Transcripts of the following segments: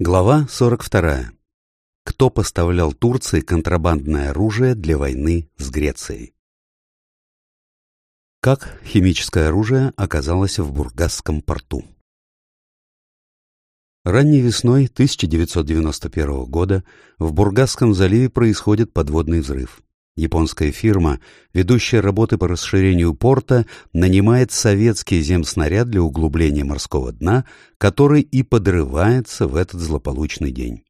Глава 42. Кто поставлял Турции контрабандное оружие для войны с Грецией? Как химическое оружие оказалось в Бургасском порту? Ранней весной 1991 года в Бургасском заливе происходит подводный взрыв. Японская фирма, ведущая работы по расширению порта, нанимает советский земснаряд для углубления морского дна, который и подрывается в этот злополучный день.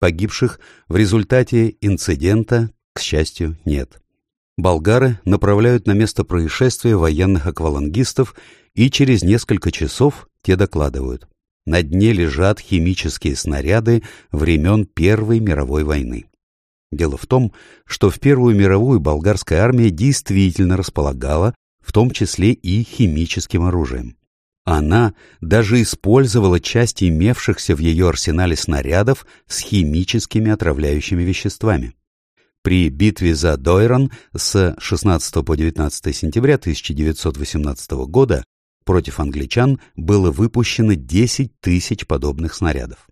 Погибших в результате инцидента, к счастью, нет. Болгары направляют на место происшествия военных аквалангистов, и через несколько часов те докладывают. На дне лежат химические снаряды времен Первой мировой войны. Дело в том, что в Первую мировую болгарская армия действительно располагала, в том числе и химическим оружием. Она даже использовала часть имевшихся в ее арсенале снарядов с химическими отравляющими веществами. При битве за Дойрон с 16 по 19 сентября 1918 года против англичан было выпущено 10 тысяч подобных снарядов.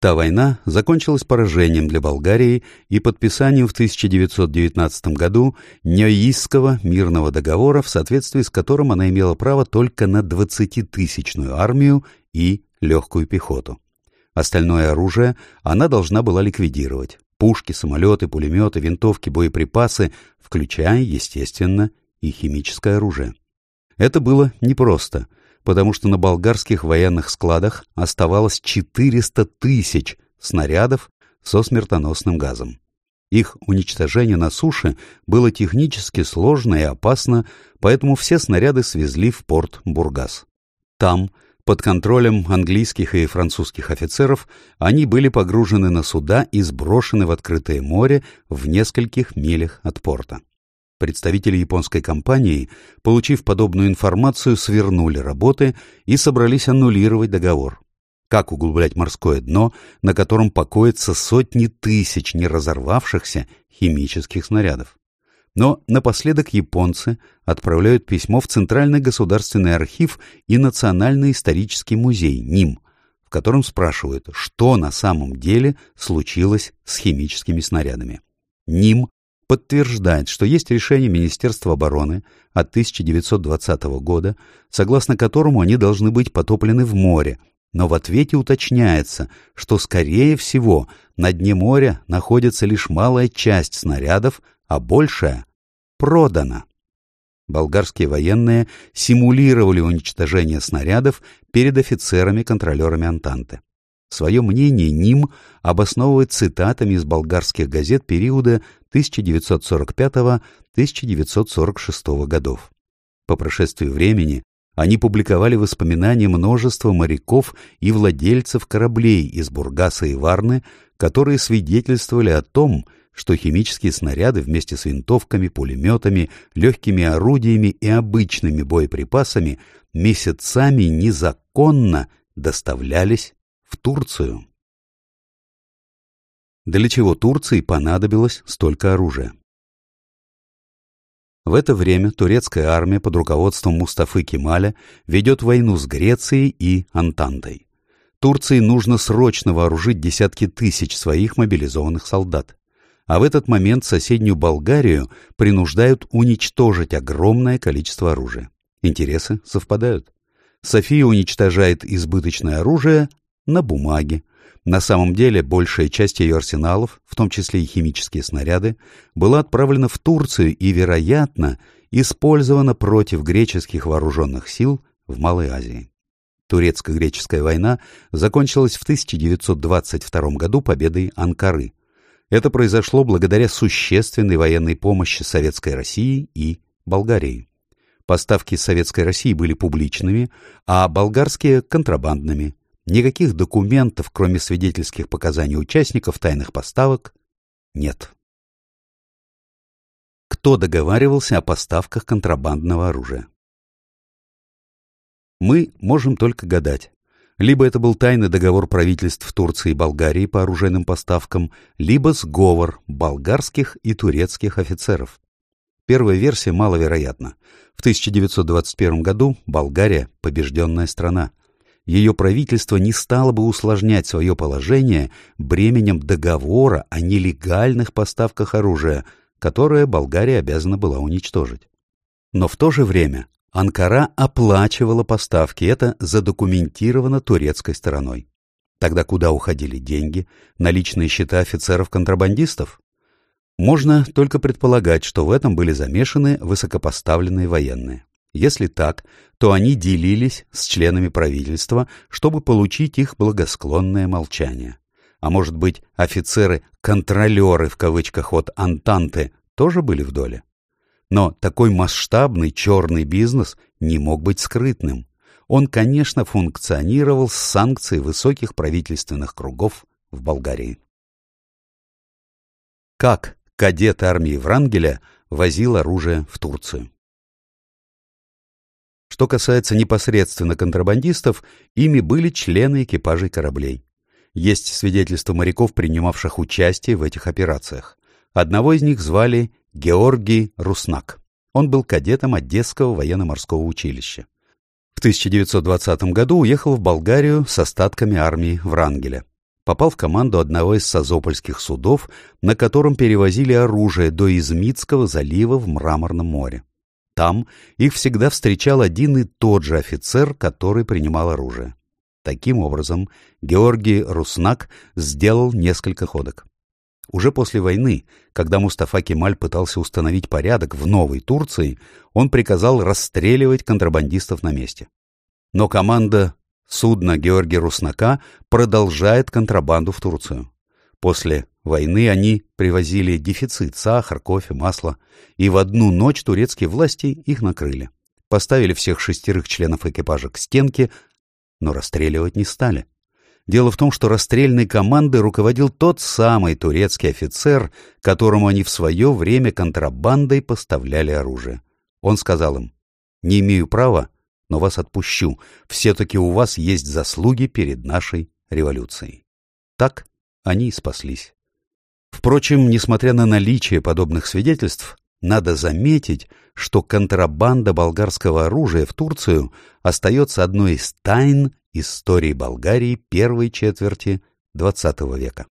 Та война закончилась поражением для Болгарии и подписанием в 1919 году Ньоийского мирного договора, в соответствии с которым она имела право только на 20-тысячную армию и легкую пехоту. Остальное оружие она должна была ликвидировать. Пушки, самолеты, пулеметы, винтовки, боеприпасы, включая, естественно, и химическое оружие. Это было непросто — потому что на болгарских военных складах оставалось 400 тысяч снарядов со смертоносным газом. Их уничтожение на суше было технически сложно и опасно, поэтому все снаряды свезли в порт Бургас. Там, под контролем английских и французских офицеров, они были погружены на суда и сброшены в открытое море в нескольких милях от порта. Представители японской компании, получив подобную информацию, свернули работы и собрались аннулировать договор. Как углублять морское дно, на котором покоятся сотни тысяч неразорвавшихся химических снарядов? Но напоследок японцы отправляют письмо в Центральный государственный архив и Национальный исторический музей НИМ, в котором спрашивают, что на самом деле случилось с химическими снарядами. НИМ подтверждает, что есть решение Министерства обороны от 1920 года, согласно которому они должны быть потоплены в море, но в ответе уточняется, что, скорее всего, на дне моря находится лишь малая часть снарядов, а большая продана. Болгарские военные симулировали уничтожение снарядов перед офицерами-контролерами Антанты. Свое мнение НИМ обосновывает цитатами из болгарских газет периода 1945-1946 годов. По прошествии времени они публиковали воспоминания множества моряков и владельцев кораблей из Бургаса и Варны, которые свидетельствовали о том, что химические снаряды вместе с винтовками, пулеметами, легкими орудиями и обычными боеприпасами месяцами незаконно доставлялись в Турцию. Для чего Турции понадобилось столько оружия? В это время турецкая армия под руководством Мустафы Кемаля ведет войну с Грецией и Антантой. Турции нужно срочно вооружить десятки тысяч своих мобилизованных солдат. А в этот момент соседнюю Болгарию принуждают уничтожить огромное количество оружия. Интересы совпадают. София уничтожает избыточное оружие, на бумаге. На самом деле большая часть ее арсеналов, в том числе и химические снаряды, была отправлена в Турцию и, вероятно, использована против греческих вооруженных сил в Малой Азии. Турецко-греческая война закончилась в 1922 году победой Анкары. Это произошло благодаря существенной военной помощи Советской России и Болгарии. Поставки Советской России были публичными, а болгарские – контрабандными. Никаких документов, кроме свидетельских показаний участников тайных поставок, нет. Кто договаривался о поставках контрабандного оружия? Мы можем только гадать. Либо это был тайный договор правительств Турции и Болгарии по оружейным поставкам, либо сговор болгарских и турецких офицеров. Первая версия маловероятна. В 1921 году Болгария – побежденная страна. Ее правительство не стало бы усложнять свое положение бременем договора о нелегальных поставках оружия, которое Болгария обязана была уничтожить. Но в то же время Анкара оплачивала поставки, это задокументировано турецкой стороной. Тогда куда уходили деньги? На личные счета офицеров-контрабандистов? Можно только предполагать, что в этом были замешаны высокопоставленные военные. Если так, то они делились с членами правительства, чтобы получить их благосклонное молчание. А может быть, офицеры-контролеры в кавычках от Антанты тоже были в доле? Но такой масштабный черный бизнес не мог быть скрытным. Он, конечно, функционировал с санкцией высоких правительственных кругов в Болгарии. Как кадет армии Врангеля возил оружие в Турцию? Что касается непосредственно контрабандистов, ими были члены экипажей кораблей. Есть свидетельства моряков, принимавших участие в этих операциях. Одного из них звали Георгий Руснак. Он был кадетом Одесского военно-морского училища. В 1920 году уехал в Болгарию с остатками армии Врангеля. Попал в команду одного из созопольских судов, на котором перевозили оружие до Измитского залива в Мраморном море. Там их всегда встречал один и тот же офицер, который принимал оружие. Таким образом, Георгий Руснак сделал несколько ходок. Уже после войны, когда Мустафа Кемаль пытался установить порядок в Новой Турции, он приказал расстреливать контрабандистов на месте. Но команда судна Георгия Руснака продолжает контрабанду в Турцию. После войны они привозили дефицит сахар, кофе, масло, и в одну ночь турецкие власти их накрыли. Поставили всех шестерых членов экипажа к стенке, но расстреливать не стали. Дело в том, что расстрельной командой руководил тот самый турецкий офицер, которому они в свое время контрабандой поставляли оружие. Он сказал им, «Не имею права, но вас отпущу. Все-таки у вас есть заслуги перед нашей революцией». Так они и спаслись. Впрочем, несмотря на наличие подобных свидетельств, надо заметить, что контрабанда болгарского оружия в Турцию остается одной из тайн истории Болгарии первой четверти XX века.